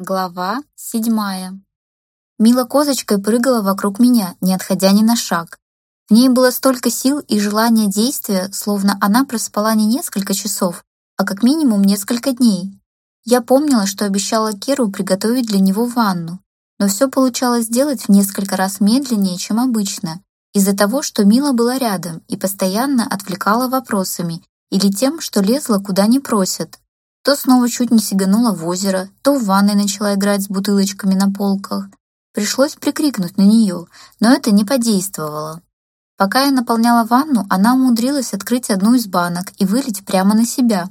Глава седьмая. Мила козочкой прыгала вокруг меня, не отходя ни на шаг. В ней было столько сил и желания действия, словно она проспала не несколько часов, а как минимум несколько дней. Я помнила, что обещала Керу приготовить для него ванну, но все получалось сделать в несколько раз медленнее, чем обычно, из-за того, что Мила была рядом и постоянно отвлекала вопросами или тем, что лезла куда не просят. То снова чуть не сиганула в озеро, то в ванной начала играть с бутылочками на полках. Пришлось прикрикнуть на нее, но это не подействовало. Пока я наполняла ванну, она умудрилась открыть одну из банок и вылить прямо на себя.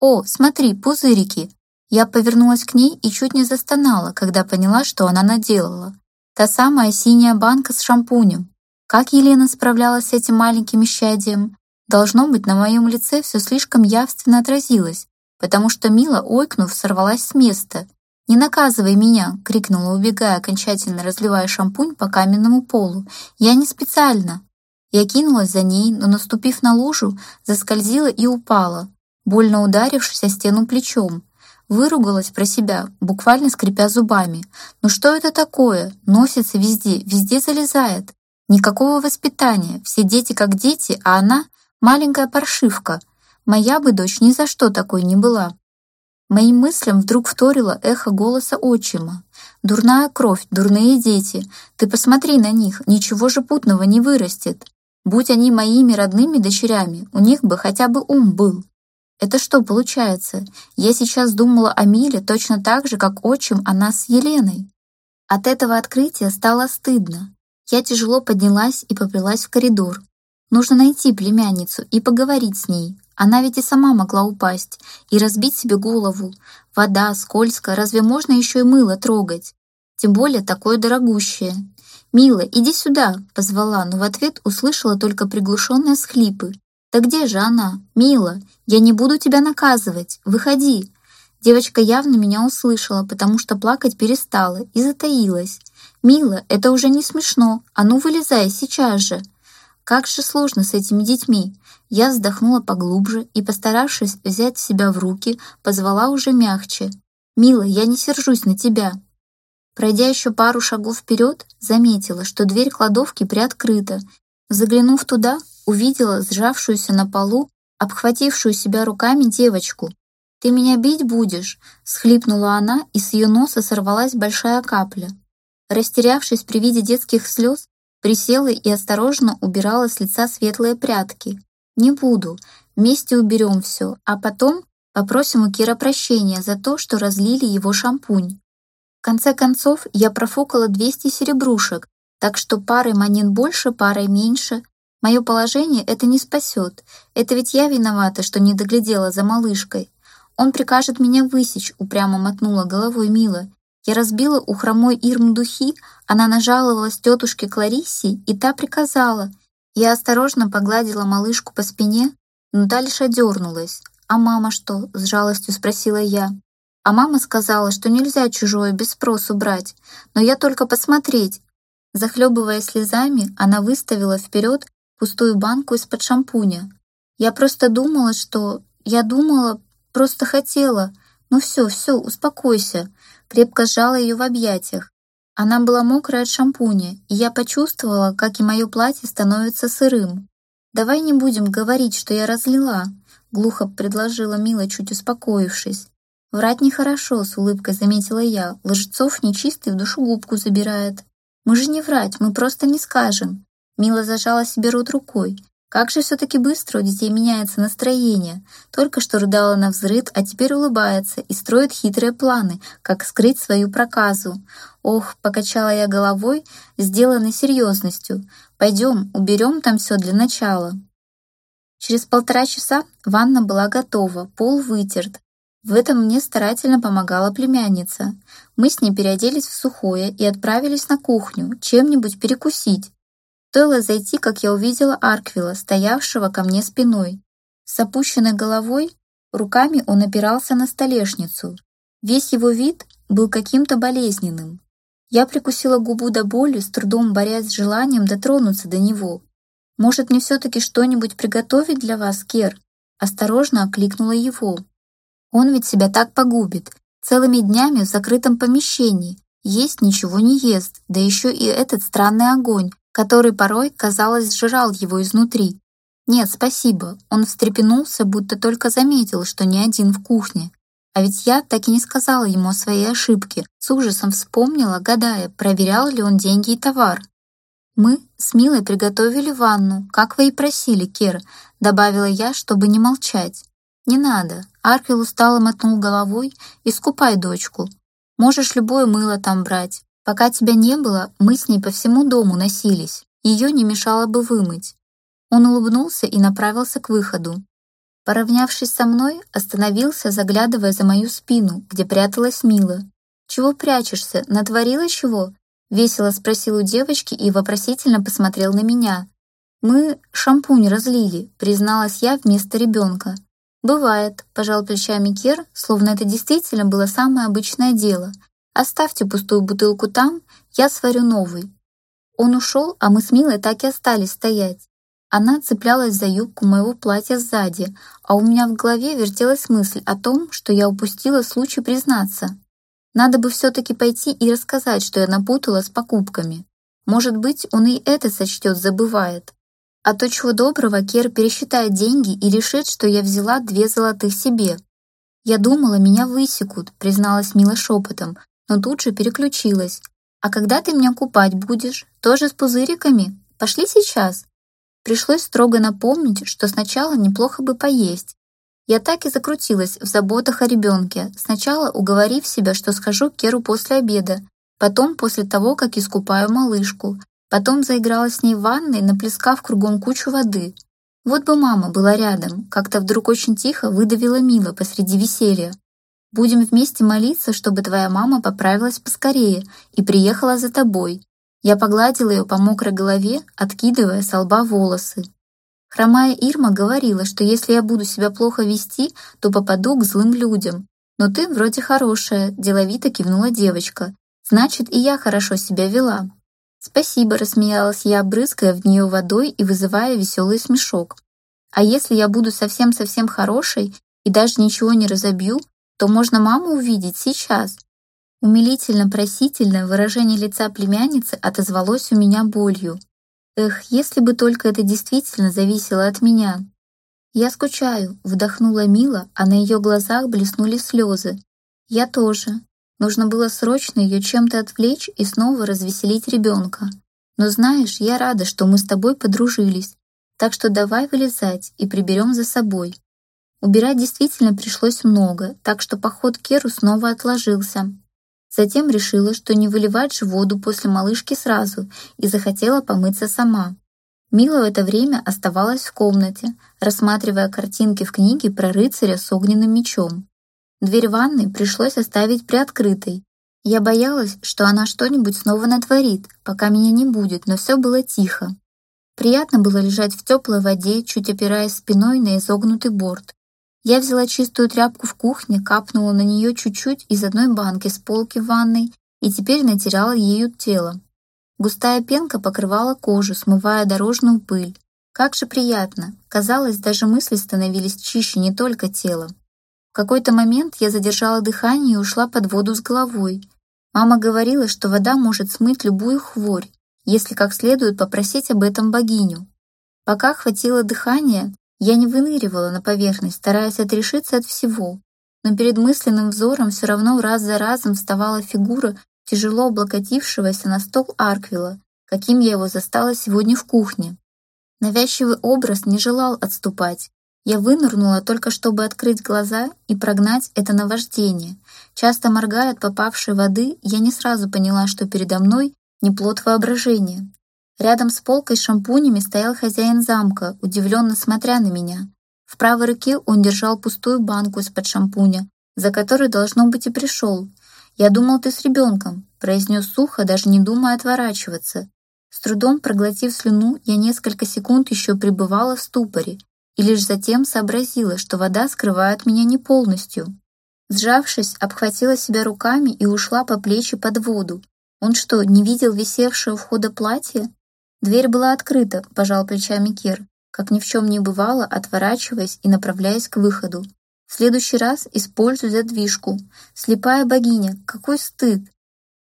«О, смотри, пузырики!» Я повернулась к ней и чуть не застонала, когда поняла, что она наделала. Та самая синяя банка с шампунем. Как Елена справлялась с этим маленьким исчадием? Должно быть, на моем лице все слишком явственно отразилось, потому что Мила, ойкнув, сорвалась с места. «Не наказывай меня!» — крикнула, убегая, окончательно разливая шампунь по каменному полу. «Я не специально!» Я кинулась за ней, но, наступив на лужу, заскользила и упала, больно ударившись о стену плечом. Выругалась про себя, буквально скрипя зубами. «Ну что это такое? Носится везде, везде залезает. Никакого воспитания, все дети как дети, а она — маленькая паршивка — Моя бы дочь ни за что такой не была. Моим мыслям вдруг вторило эхо голоса отчима. «Дурная кровь, дурные дети. Ты посмотри на них, ничего же путного не вырастет. Будь они моими родными дочерями, у них бы хотя бы ум был». Это что получается? Я сейчас думала о Миле точно так же, как отчим о нас с Еленой. От этого открытия стало стыдно. Я тяжело поднялась и поплелась в коридор. Нужно найти племянницу и поговорить с ней, она ведь и сама могла упасть и разбить себе голову. Вода скользкая, разве можно еще и мыло трогать? Тем более такое дорогущее. «Мила, иди сюда!» — позвала, но в ответ услышала только приглушенные схлипы. «Да где же она? Мила, я не буду тебя наказывать. Выходи!» Девочка явно меня услышала, потому что плакать перестала и затаилась. «Мила, это уже не смешно. А ну, вылезай сейчас же!» Как же сложно с этими детьми. Я вздохнула поглубже и, постаравшись взять себя в руки, позвала уже мягче. «Мила, я не сержусь на тебя». Пройдя еще пару шагов вперед, заметила, что дверь кладовки приоткрыта. Заглянув туда, увидела сжавшуюся на полу, обхватившую себя руками девочку. «Ты меня бить будешь?» — схлипнула она, и с ее носа сорвалась большая капля. Растерявшись при виде детских слез, Присела и осторожно убирала с лица светлые прятки. «Не буду. Вместе уберем все, а потом попросим у Кира прощения за то, что разлили его шампунь. В конце концов, я профукала 200 серебрушек, так что парой монет больше, парой меньше. Мое положение это не спасет. Это ведь я виновата, что не доглядела за малышкой. Он прикажет меня высечь, упрямо мотнула головой Мила. Я разбила у хромой Ирм духи, она нажаловалась тетушке Клариссе, и та приказала. Я осторожно погладила малышку по спине, но та лишь одернулась. «А мама что?» — с жалостью спросила я. А мама сказала, что нельзя чужое без спросу брать, но я только посмотреть. Захлебывая слезами, она выставила вперед пустую банку из-под шампуня. Я просто думала, что... Я думала, просто хотела. Ну все, все, успокойся крепко сжала ее в объятиях. Она была мокрая от шампуня, и я почувствовала, как и мое платье становится сырым. «Давай не будем говорить, что я разлила», — глухо предложила Мила, чуть успокоившись. «Врать нехорошо», — с улыбкой заметила я. «Лжецов нечистый в душу губку забирает». «Мы же не врать, мы просто не скажем». Мила зажала себе рот рукой. Как же все-таки быстро у детей меняется настроение. Только что рыдала на взрыд, а теперь улыбается и строит хитрые планы, как скрыть свою проказу. Ох, покачала я головой, сделанной серьезностью. Пойдем, уберем там все для начала. Через полтора часа ванна была готова, пол вытерт. В этом мне старательно помогала племянница. Мы с ней переоделись в сухое и отправились на кухню, чем-нибудь перекусить. Стоило зайти, как я увидела Арквила, стоявшего ко мне спиной. С опущенной головой руками он опирался на столешницу. Весь его вид был каким-то болезненным. Я прикусила губу до боли, с трудом борясь с желанием дотронуться до него. «Может, мне все-таки что-нибудь приготовить для вас, Кер?» Осторожно окликнула его. «Он ведь себя так погубит. Целыми днями в закрытом помещении, есть ничего не ест, да еще и этот странный огонь, который порой, казалось, сжирал его изнутри. Нет, спасибо, он встрепенулся, будто только заметил, что не один в кухне. А ведь я так и не сказала ему о своей ошибке, с ужасом вспомнила, гадая, проверял ли он деньги и товар. «Мы с Милой приготовили ванну, как вы и просили, Кер», добавила я, чтобы не молчать. «Не надо», Аркел устало мотнул головой, «искупай дочку. Можешь любое мыло там брать. Пока тебя не было, мы с ней по всему дому носились. Ее не мешало бы вымыть». Он улыбнулся и направился к выходу. Поравнявшись со мной, остановился, заглядывая за мою спину, где пряталась Мила. «Чего прячешься? Натворила чего?» Весело спросил у девочки и вопросительно посмотрел на меня. «Мы шампунь разлили», призналась я вместо ребенка. «Бывает», — пожал плечами Кир, словно это действительно было самое обычное дело. «Оставьте пустую бутылку там, я сварю новый». Он ушел, а мы с Милой так и остались стоять. Она цеплялась за юбку моего платья сзади, а у меня в голове вертелась мысль о том, что я упустила случай признаться. Надо бы все-таки пойти и рассказать, что я напутала с покупками. Может быть, он и это сочтет, забывает. А то чего доброго, Кер пересчитает деньги и решит, что я взяла две золотых себе. Я думала, меня высекут, призналась Мила шепотом, но тут же переключилась. А когда ты меня купать будешь? Тоже с пузыриками? Пошли сейчас. Пришлось строго напомнить, что сначала неплохо бы поесть, я так и закрутилась в заботах о ребенке, сначала уговорив себя, что схожу к Керу после обеда, потом после того, как искупаю малышку, потом заиграла с ней в ванной, наплескав кругом кучу воды. Вот бы мама была рядом, как-то вдруг очень тихо выдавила Мила посреди веселья. Будем вместе молиться, чтобы твоя мама поправилась поскорее и приехала за тобой. Я погладила ее по мокрой голове, откидывая с лба волосы. Хромая Ирма говорила, что если я буду себя плохо вести, то попаду к злым людям. Но ты вроде хорошая, деловито кивнула девочка. Значит, и я хорошо себя вела. Спасибо, рассмеялась я, брызгая в нее водой и вызывая веселый смешок. А если я буду совсем-совсем хорошей и даже ничего не разобью, то можно маму увидеть сейчас. Умилительно-просительное выражение лица племянницы отозвалось у меня болью. Эх, если бы только это действительно зависело от меня. Я скучаю, вдохнула Мила, а на ее глазах блеснули слезы. Я тоже. Нужно было срочно ее чем-то отвлечь и снова развеселить ребенка. Но знаешь, я рада, что мы с тобой подружились. Так что давай вылезать и приберем за собой. Убирать действительно пришлось много, так что поход к Керу снова отложился. Затем решила, что не выливать же воду после малышки сразу и захотела помыться сама. Мила в это время оставалась в комнате, рассматривая картинки в книге про рыцаря с огненным мечом. Дверь ванной пришлось оставить приоткрытой. Я боялась, что она что-нибудь снова натворит, пока меня не будет, но все было тихо. Приятно было лежать в теплой воде, чуть опираясь спиной на изогнутый борт. Я взяла чистую тряпку в кухне, капнула на нее чуть-чуть из одной банки с полки в ванной и теперь натирала ею тело. Густая пенка покрывала кожу, смывая дорожную пыль. Как же приятно! Казалось, даже мысли становились чище не только тела. В какой-то момент я задержала дыхание и ушла под воду с головой. Мама говорила, что вода может смыть любую хворь, если как следует попросить об этом богиню. Пока хватило дыхания, я не выныривала на поверхность, стараясь отрешиться от всего, но перед мысленным взором все равно раз за разом вставала фигура тяжело облокотившегося на стол Арквила, каким я его застала сегодня в кухне. Навязчивый образ не желал отступать. Я вынырнула только чтобы открыть глаза и прогнать это наваждение. Часто моргая от попавшей воды, я не сразу поняла, что передо мной не плод воображения. Рядом с полкой с шампунями стоял хозяин замка, удивленно смотря на меня. В правой руке он держал пустую банку из-под шампуня, за которой, должно быть, и пришел. «Я думал, ты с ребенком», — произнес сухо, даже не думая отворачиваться. С трудом проглотив слюну, я несколько секунд еще пребывала в ступоре и лишь затем сообразила, что вода скрывает меня не полностью. Сжавшись, обхватила себя руками и ушла по плечи под воду. Он что, не видел висевшее у входа платье? Дверь была открыта, пожал плечами Кир, как ни в чем не бывало, отворачиваясь и направляясь к выходу. В следующий раз используй задвижку. Слепая богиня, какой стыд!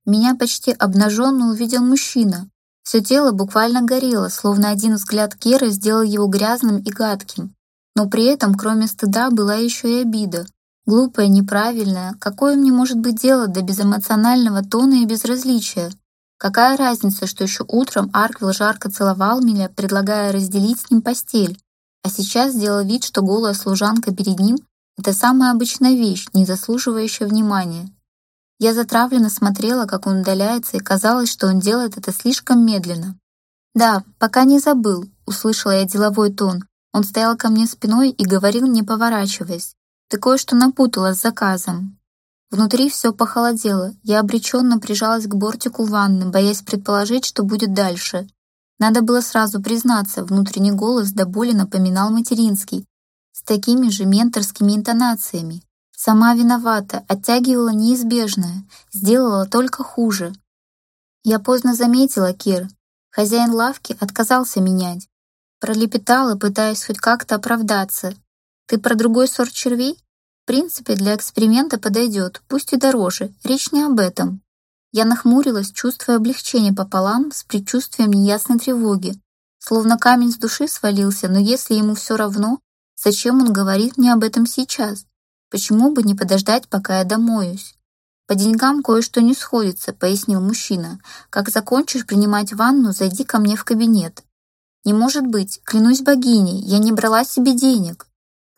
Меня почти обнаженно увидел мужчина. Все тело буквально горело, словно один взгляд Керы сделал его грязным и гадким. Но при этом, кроме стыда, была еще и обида. Глупая, неправильная. Какое мне может быть дело до безэмоционального тона и безразличия? Какая разница, что еще утром Арквилл жарко целовал меня, предлагая разделить с ним постель, а сейчас сделал вид, что голая служанка перед ним — это самая обычная вещь, не заслуживающая внимания. Я затравленно смотрела, как он удаляется, и казалось, что он делает это слишком медленно. «Да, пока не забыл», — услышала я деловой тон. Он стоял ко мне спиной и говорил, не поворачиваясь. «Ты кое-что напутала с заказом». Внутри все похолодело. Я обреченно прижалась к бортику ванны, боясь предположить, что будет дальше. Надо было сразу признаться, внутренний голос до боли напоминал материнский, с такими же менторскими интонациями. Сама виновата, оттягивала неизбежное, сделала только хуже. Я поздно заметила, Кир. Хозяин лавки отказался менять. Пролепетала, пытаясь хоть как-то оправдаться. Ты про другой сорт червей? Принципе, для эксперимента подойдет, пусть и дороже. Речь не об этом. Я нахмурилась, чувствуя облегчение пополам с предчувствием неясной тревоги. Словно камень с души свалился, но если ему все равно, зачем он говорит мне об этом сейчас? Почему бы не подождать, пока я домоюсь? По деньгам кое-что не сходится, пояснил мужчина. Как закончишь принимать ванну, зайди ко мне в кабинет. Не может быть, клянусь богиней, я не брала себе денег.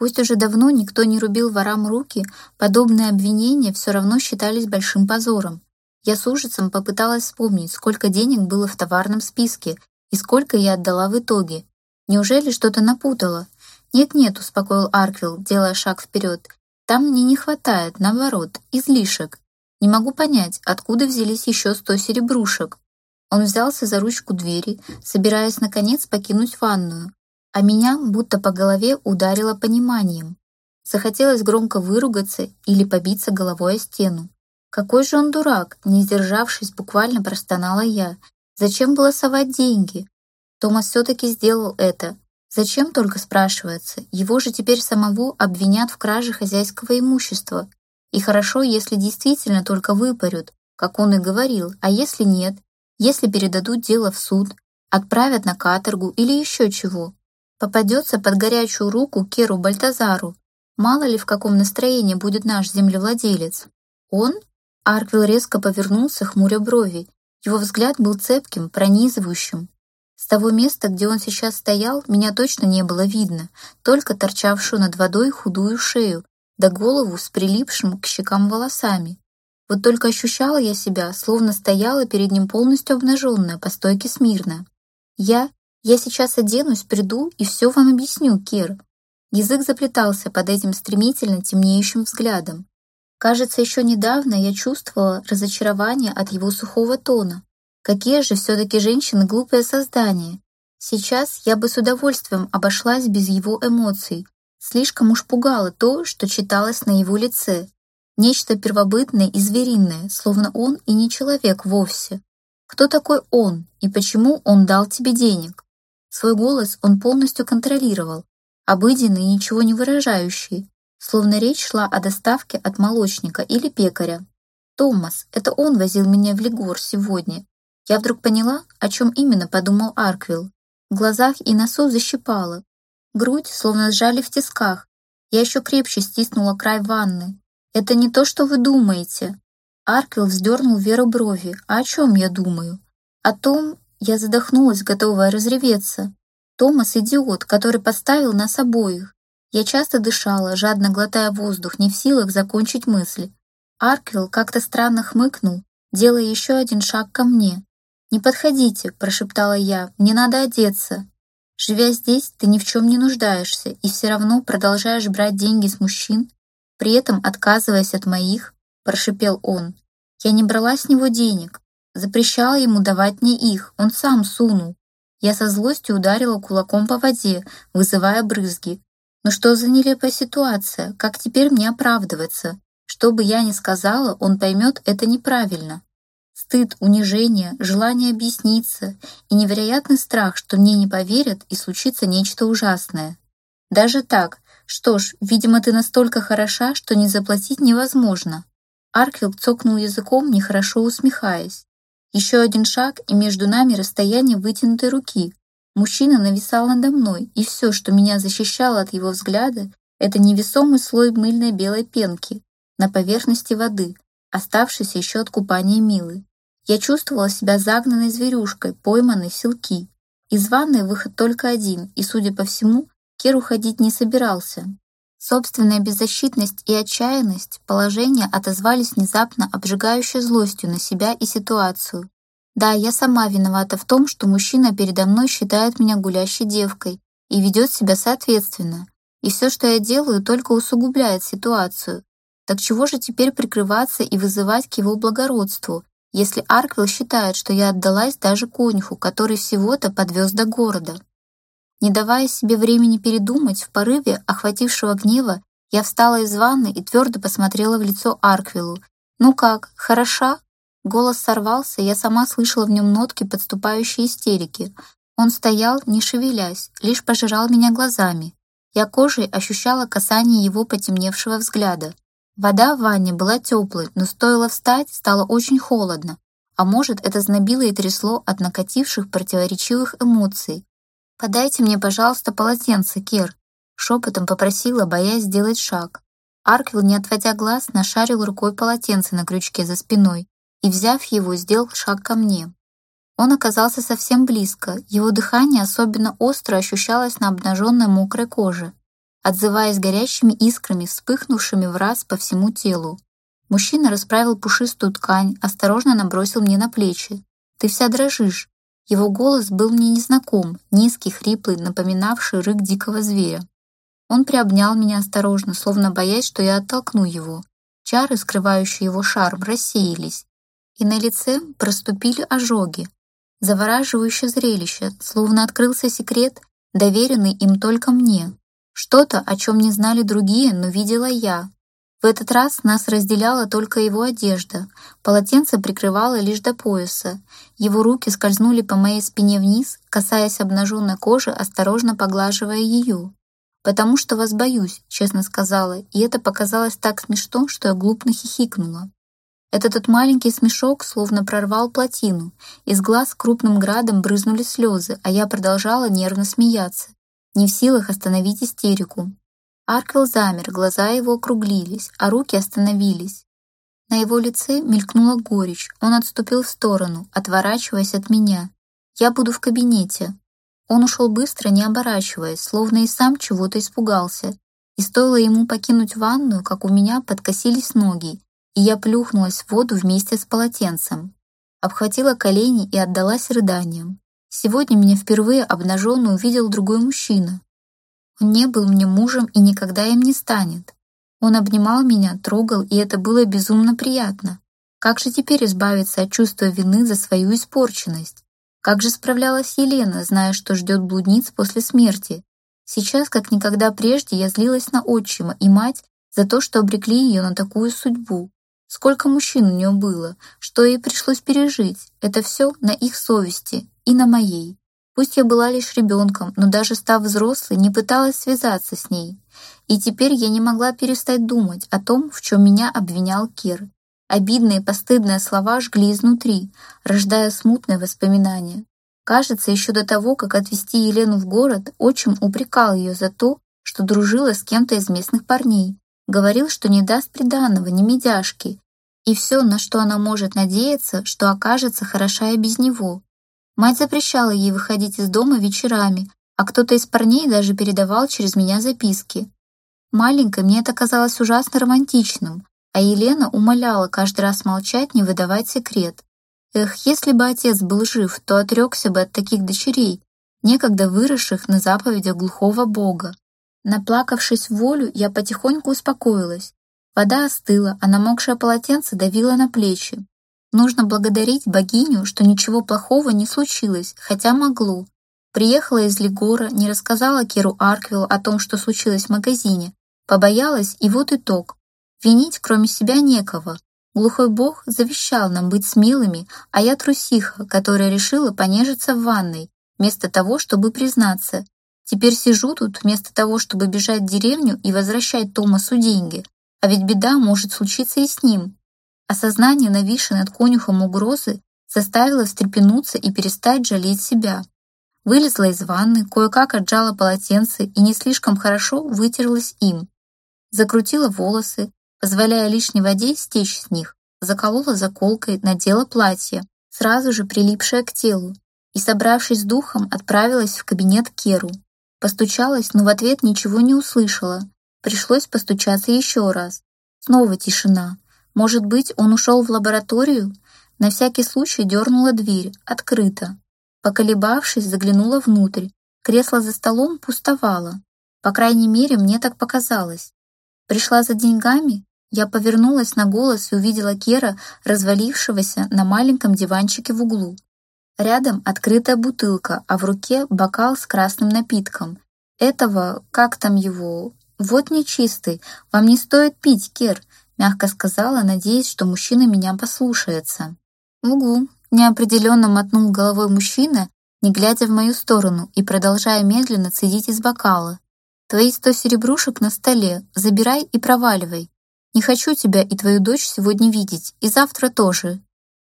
Пусть уже давно никто не рубил ворам руки, подобные обвинения все равно считались большим позором. Я с ужасом попыталась вспомнить, сколько денег было в товарном списке и сколько я отдала в итоге. Неужели что-то напутала? «Нет-нет», — успокоил Арквилл, делая шаг вперед. «Там мне не хватает, наоборот, излишек. Не могу понять, откуда взялись еще сто серебрушек». Он взялся за ручку двери, собираясь, наконец, покинуть ванную, а меня будто по голове ударило пониманием. Захотелось громко выругаться или побиться головой о стену. Какой же он дурак, не сдержавшись, буквально простонала я. Зачем было совать деньги? Томас все-таки сделал это. Зачем только спрашивается? Его же теперь самого обвинят в краже хозяйского имущества. И хорошо, если действительно только выпарют, как он и говорил, а если нет, если передадут дело в суд, отправят на каторгу или еще чего. Попадется под горячую руку Керу Бальтазару. Мало ли в каком настроении будет наш землевладелец. Он Арквилл резко повернулся, хмуря брови. Его взгляд был цепким, пронизывающим. С того места, где он сейчас стоял, меня точно не было видно, только торчавшую над водой худую шею, да голову с прилипшим к щекам волосами. Вот только ощущала я себя, словно стояла перед ним полностью обнаженная, по стойке смирно. Я... я сейчас оденусь, приду и все вам объясню, Кир. Язык заплетался под этим стремительно темнеющим взглядом. Кажется, еще недавно я чувствовала разочарование от его сухого тона. Какие же все-таки женщины глупые создания. Сейчас я бы с удовольствием обошлась без его эмоций. Слишком уж пугало то, что читалось на его лице. Нечто первобытное и звериное, словно он и не человек вовсе. Кто такой он и почему он дал тебе денег? Свой голос он полностью контролировал, обыденный и ничего не выражающий, словно речь шла о доставке от молочника или пекаря. «Томас, это он возил меня в Лигор сегодня». Я вдруг поняла, о чем именно подумал Арквилл. В глазах и носу защипало. Грудь словно сжали в тисках. Я еще крепче стиснула край ванны. «Это не то, что вы думаете». Арквилл вздернул Веру брови. «А о чем я думаю?» «О том...» Я задохнулась, готовая разреветься. Томас — идиот, который поставил нас обоих. Я часто дышала, жадно глотая воздух, не в силах закончить мысль. Арквилл как-то странно хмыкнул, делая еще один шаг ко мне. «Не подходите», — прошептала я, — «мне надо одеться». Живя здесь, ты ни в чем не нуждаешься и все равно продолжаешь брать деньги с мужчин, при этом отказываясь от моих, прошипел он. Я не брала с него денег, запрещала ему давать мне их, он сам сунул. Я со злостью ударила кулаком по воде, вызывая брызги, но что за нелепая ситуация? Как теперь мне оправдываться? Что бы я ни сказала, он поймет это неправильно. Стыд, унижение, желание объясниться и невероятный страх, что мне не поверят и случится нечто ужасное. Даже так, Что ж, видимо, ты настолько хороша, что не заплатить невозможно. Арквилл цокнул языком, нехорошо усмехаясь. Еще один шаг, и между нами расстояние вытянутой руки. Мужчина нависал надо мной, и все, что меня защищало от его взгляда, это невесомый слой мыльной белой пенки на поверхности воды, оставшийся еще от купания Милы. Я чувствовала себя загнанной зверюшкой, пойманной в селки. Из ванной выход только один, и, судя по всему, Кир уходить не собирался. Собственная беззащитность и отчаянность положения отозвались внезапно обжигающей злостью на себя и ситуацию. Да, я сама виновата в том, что мужчина передо мной считает меня гулящей девкой и ведет себя соответственно. И все, что я делаю, только усугубляет ситуацию. Так чего же теперь прикрываться и вызывать к его благородству, если Арквилл считает, что я отдалась даже конюху, который всего-то подвез до города? Не давая себе времени передумать, в порыве охватившего гнева, я встала из ванны и твердо посмотрела в лицо Арквилу. «Ну как, хороша?» Голос сорвался, я сама слышала в нем нотки подступающей истерики. Он стоял, не шевелясь, лишь пожирал меня глазами. Я кожей ощущала касание его потемневшего взгляда. Вода в ванне была теплой, но стоило встать, стало очень холодно. А может, это знобило и трясло от накативших противоречивых эмоций. «Подайте мне, пожалуйста, полотенце, Кир», — шепотом попросила, боясь сделать шаг. Арквилл, не отводя глаз, нашарил рукой полотенце на крючке за спиной и, взяв его, сделал шаг ко мне. Он оказался совсем близко, его дыхание особенно остро ощущалось на обнаженной мокрой коже, отзываясь горящими искрами, вспыхнувшими в раз по всему телу. Мужчина расправил пушистую ткань, осторожно набросил мне на плечи. «Ты вся дрожишь. Его голос был мне незнаком, низкий, хриплый, напоминавший рык дикого зверя. Он приобнял меня осторожно, словно боясь, что я оттолкну его. Чары, скрывающие его шарм, рассеялись, и на лице проступили ожоги. Завораживающее зрелище, словно открылся секрет, доверенный им только мне. Что-то, о чем не знали другие, но видела я, в этот раз нас разделяла только его одежда. Полотенце прикрывало лишь до пояса. Его руки скользнули по моей спине вниз, касаясь обнаженной кожи, осторожно поглаживая ее. «Потому что вас боюсь», — честно сказала, и это показалось так смешно, что я глупно хихикнула. Это тот маленький смешок словно прорвал плотину. Из глаз крупным градом брызнули слезы, а я продолжала нервно смеяться, не в силах остановить истерику. Арквилл замер, глаза его округлились, а руки остановились. На его лице мелькнула горечь, он отступил в сторону, отворачиваясь от меня. «Я буду в кабинете». Он ушел быстро, не оборачиваясь, словно и сам чего-то испугался. И стоило ему покинуть ванную, как у меня подкосились ноги, и я плюхнулась в воду вместе с полотенцем. Обхватила колени и отдалась рыданиям. Сегодня меня впервые обнаженную увидел другой мужчина, он не был мне мужем и никогда им не станет. Он обнимал меня, трогал, и это было безумно приятно. Как же теперь избавиться от чувства вины за свою испорченность? Как же справлялась Елена, зная, что ждет блудниц после смерти? Сейчас, как никогда прежде, я злилась на отчима и мать за то, что обрекли ее на такую судьбу. Сколько мужчин у нее было, что ей пришлось пережить, это все на их совести и на моей. Пусть я была лишь ребенком, но даже став взрослой, не пыталась связаться с ней. И теперь я не могла перестать думать о том, в чем меня обвинял Кир. Обидные, постыдные слова жгли изнутри, рождая смутные воспоминания. Кажется, еще до того, как отвезти Елену в город, отчим упрекал ее за то, что дружила с кем-то из местных парней. Говорил, что не даст приданного, ни медяшки. И все, на что она может надеяться, что окажется хороша и без него. Мать запрещала ей выходить из дома вечерами, а кто-то из парней даже передавал через меня записки. Маленькой мне это казалось ужасно романтичным, а Елена умоляла каждый раз молчать, не выдавать секрет. Эх, если бы отец был жив, то отрекся бы от таких дочерей, некогда выросших на заповедях глухого бога. Наплакавшись волю, я потихоньку успокоилась. Вода остыла, а намокшее полотенце давило на плечи. Нужно благодарить богиню, что ничего плохого не случилось, хотя могло. Приехала из Лигора, не рассказала Киру Арквиллу о том, что случилось в магазине. Побоялась, и вот итог. Винить кроме себя некого. Глухой бог завещал нам быть смелыми, а я трусиха, которая решила понежиться в ванной, вместо того, чтобы признаться. Теперь сижу тут вместо того, чтобы бежать в деревню и возвращать Томасу деньги. А ведь беда может случиться и с ним. Осознание нависшей над конюхом угрозы заставило встрепенуться и перестать жалеть себя. Вылезла из ванны, кое-как отжала полотенце и не слишком хорошо вытерлась им. Закрутила волосы, позволяя лишней воде стечь с них, заколола заколкой, надела платье, сразу же прилипшее к телу, и, собравшись с духом, отправилась в кабинет Керу. Постучалась, но в ответ ничего не услышала. Пришлось постучаться еще раз. Снова тишина. Может быть, он ушел в лабораторию? На всякий случай дернула дверь, открыто. Поколебавшись, заглянула внутрь. Кресло за столом пустовало. По крайней мере, мне так показалось. Пришла за деньгами? Я повернулась на голос и увидела Кера, развалившегося на маленьком диванчике в углу. Рядом открытая бутылка, а в руке бокал с красным напитком. Этого, как там его... Вот нечистый, вам не стоит пить, Кер, мягко сказала, надеясь, что мужчина меня послушается. Угу, неопределенно мотнул головой мужчина, не глядя в мою сторону и продолжая медленно цедить из бокала. Твои сто серебрушек на столе, забирай и проваливай. Не хочу тебя и твою дочь сегодня видеть, и завтра тоже.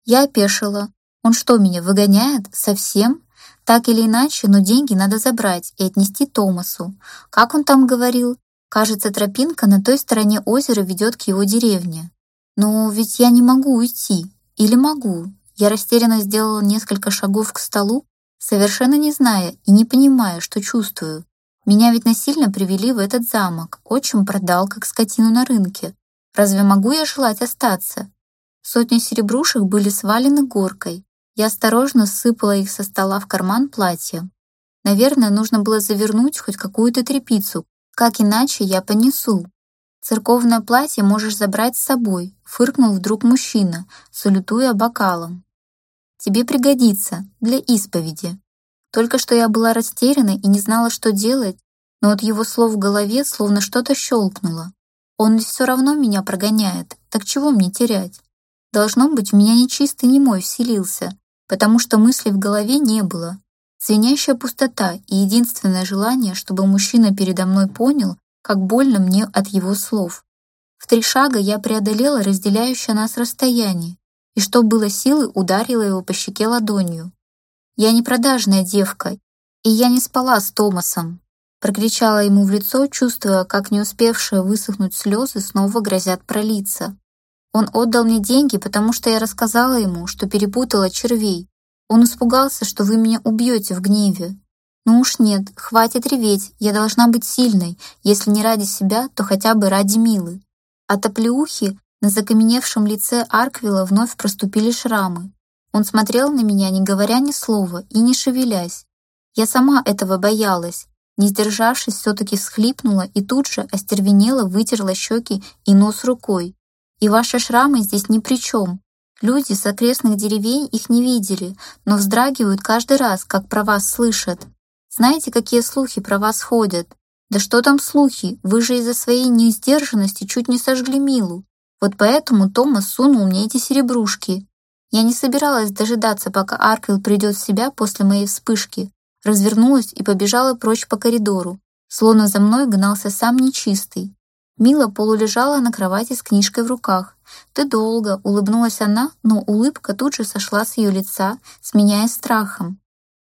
Я опешила, он что, меня выгоняет? Совсем? Так или иначе, но деньги надо забрать и отнести Томасу. Как он там говорил? Кажется, тропинка на той стороне озера ведет к его деревне. Но ведь я не могу уйти. Или могу? Я растерянно сделала несколько шагов к столу, совершенно не зная и не понимая, что чувствую. Меня ведь насильно привели в этот замок, отчим продал, как скотину на рынке. Разве могу я желать остаться? Сотни серебрушек были свалены горкой. Я осторожно сыпала их со стола в карман платья. Наверное, нужно было завернуть хоть какую-то тряпицу, как иначе я понесу. Церковное платье можешь забрать с собой, фыркнул вдруг мужчина, салютуя бокалом. Тебе пригодится для исповеди. Только что я была растеряна и не знала, что делать, но от его слов в голове словно что-то щелкнуло. Он все равно меня прогоняет, так чего мне терять? Должно быть, у меня нечистый немой вселился, потому что мыслей в голове не было. Звенящая пустота и единственное желание, чтобы мужчина передо мной понял, как больно мне от его слов. В три шага я преодолела разделяющее нас расстояние, и что было силы, ударила его по щеке ладонью. «Я не продажная девка, и я не спала с Томасом», прокричала ему в лицо, чувствуя, как не успевшие высохнуть слезы снова грозят пролиться. Он отдал мне деньги, потому что я рассказала ему, что перепутала червей. Он испугался, что вы меня убьете в гневе. Ну уж нет, хватит реветь, я должна быть сильной, если не ради себя, то хотя бы ради Милы. От оплеухи на закаменевшем лице Арквилла вновь проступили шрамы. Он смотрел на меня, не говоря ни слова и не шевелясь. Я сама этого боялась. Не сдержавшись, все-таки всхлипнула и тут же остервенела, вытерла щеки и нос рукой. И ваши шрамы здесь ни при чем. Люди с окрестных деревень их не видели, но вздрагивают каждый раз, как про вас слышат. Знаете, какие слухи про вас ходят? Да что там слухи, вы же из-за своей неиздержанности чуть не сожгли Милу. Вот поэтому Томас сунул мне эти серебрушки. Я не собиралась дожидаться, пока Арквилл придет в себя после моей вспышки. Развернулась и побежала прочь по коридору, словно за мной гнался сам нечистый. Мила полулежала на кровати с книжкой в руках. «Ты долго», — улыбнулась она, но улыбка тут же сошла с ее лица, сменяясь страхом.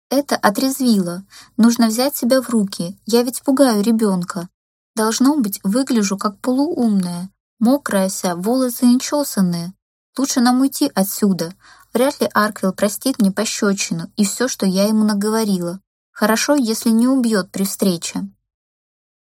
Это отрезвило. Нужно взять себя в руки. Я ведь пугаю ребенка. Должно быть, выгляжу как полуумная. Мокрая вся, волосы нечесанные. Лучше нам уйти отсюда. Вряд ли Арквилл простит мне пощечину и все, что я ему наговорила. Хорошо, если не убьет при встрече.